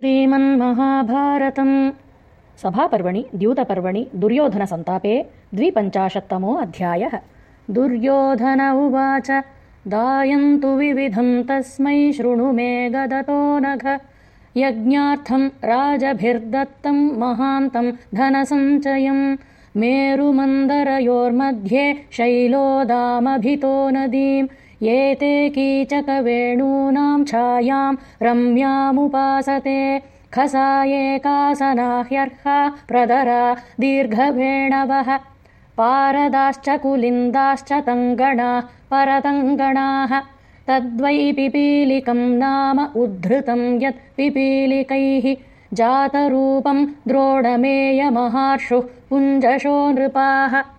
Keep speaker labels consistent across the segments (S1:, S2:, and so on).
S1: श्रीमन्महाभारतम्। सभापर्वणि द्यूतपर्वणि दुर्योधनसन्तापे द्विपञ्चाशत्तमो अध्यायः। दुर्योधन उवाच दायन्तु विविधं तस्मै शृणु मे गदतो नघ। यज्ञार्थं राजभिर्दत्तं महान्तं धनसञ्चयम्। मेरुमन्दरयोर्मध्ये शैलोदामभितो नदीम् एते कीचकवेणूनां छायां रम्यामुपासते। खसा एकासनाह्यर्हा प्रदरा दीर्घवेणवः। पारदाश्च कुलिन्दाश्च तङ्गणाः परतङ्गणाः। तद्वै पिपीलिकं नाम उद्धृतं यत् पिपीलिकैः जातरूपं द्रोणमेयमहार्षुः पुञ्जशो नृपाः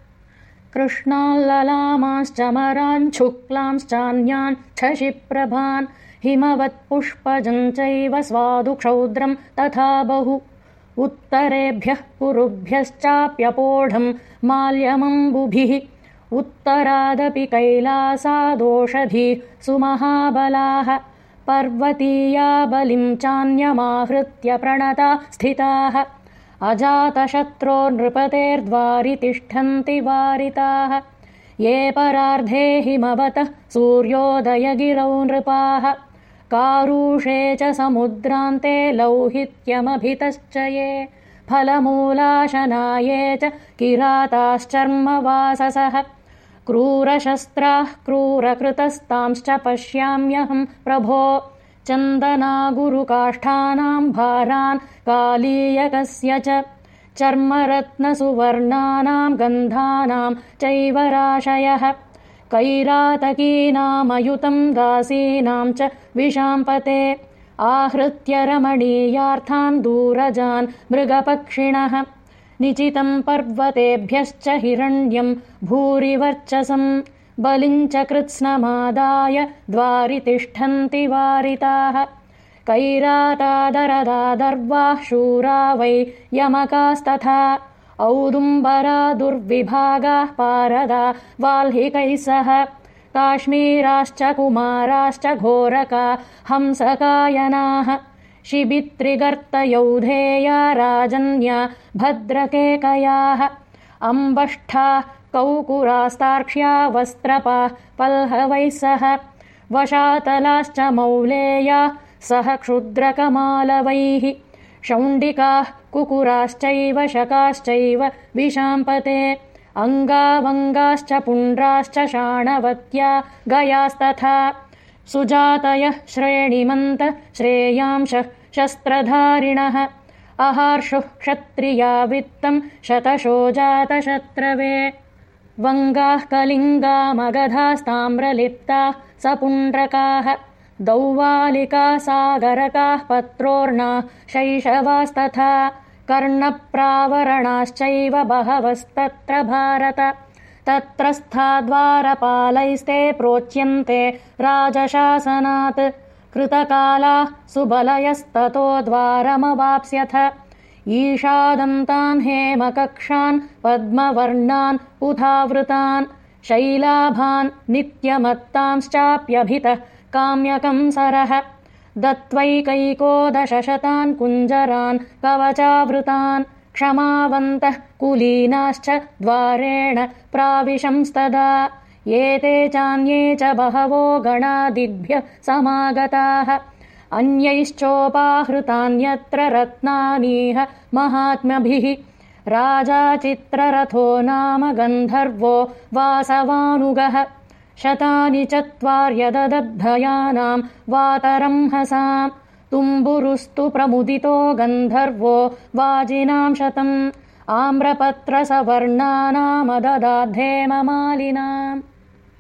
S1: कृष्णाल्ललामांश्च मरान् शुक्लांश्चान्यान् शशिप्रभान् हिमवत्पुष्पजम् चैव स्वादुक्षौद्रम् तथा बहु। उत्तरेभ्यः कुरुभ्यश्चाप्यपोढम् माल्यमम्बुभिः उत्तरादपि कैलासादोषधिः सुमहाबलाः। पर्वतीया बलिम् चान्यमाहृत्य प्रणता स्थिताः अजातशत्रोर्नृपतेर्द्वारि तिष्ठन्ति वारिताः। ये परार्धे हिमवतः सूर्योदयगिरौ नृपाः। कारुषे च समुद्रान्ते लौहित्यमभितश्च ये। फलमूलाशनाये च किराताश्चर्मवाससः। क्रूरशस्त्राः क्रूरकृतस्तांश्च पश्याम्यहम् प्रभो चन्दनागुरुकाष्ठानाम् भारान् कालीयकस्य च चर्मरत्नसुवर्णानाम् गन्धानाम् चैव राशयः। कैरातकीनामयुतम् दासीनाम् च विशाम्पते। आहृत्य रमणीयार्थान् दूरजान् मृगपक्षिणः। निचितम् पर्वतेभ्यश्च हिरण्यम् भूरिवर्चसम् बलिम् च कृत्स्नमादाय द्वारि तिष्ठन्ति वारिताः। कैरातादरदादर्वाः शूरा वै यमकास्तथा। औदुम्बरा दुर्विभागाः पारदा वाल्हिकैः सह। काश्मीराश्च कुमाराश्च घोरका हंसकायनाः। शिबित्रिगर्तयौधेया राजन्या भद्रकेकयाः। अम्बष्ठाः कौकुरास्तार्क्ष्या वस्त्रपाः पल्हवैः सह वशातलाश्च मौलेया सह क्षुद्रकमालवैः शौण्डिकाः कुकुराश्चैव शकाश्चैव विशाम्पते अङ्गावङ्गाश्च पुण्ड्राश्च शाणवत्या गयास्तथा सुजातयः श्रेणिमन्त श्रेयांशः शस्त्रधारिणः अहार्षुः क्षत्रिया वित्तम् शतशो जातशत्रवे वङ्गाः कलिङ्गामगधास्ताम्रलिप्ताः सपुण्ड्रकाः दौवालिका सागरकाः पत्रोर्णा शैशवास्तथा कर्णप्रावरणाश्चैव बहवस्तत्र भारत। तत्रस्थाद्वारपालैस्ते प्रोच्यन्ते राजशासनात् कृतकालाः सुबलयस्ततो द्वारमवाप्स्यथ ईषादन्तान् हेमकक्षान् पद्मवर्णान् उथावृतान् शैलाभान् नित्यमत्तांश्चाप्यभितः काम्यकंसरः दत्त्वैकैकोदशशतान् कुञ्जरान् कवचावृतान् क्षमावन्तः कुलीनाश्च द्वारेण प्राविशंस्तदा। एते चान्ये च बहवो गणादिभ्यः समागताः अन्यैश्चोपाहृतान्यत्र रत्नानीह महात्मभिः राजा चित्ररथो नाम गन्धर्वो वासवानुगः। शतानि चत्वार्यददद्धयानाम् वातरंहसाम्। तुम्बुरुस्तु प्रमुदितो गन्धर्वो वाजिनाम् शतम्। आम्रपत्रसवर्णानामददाद्धेममालिनाम्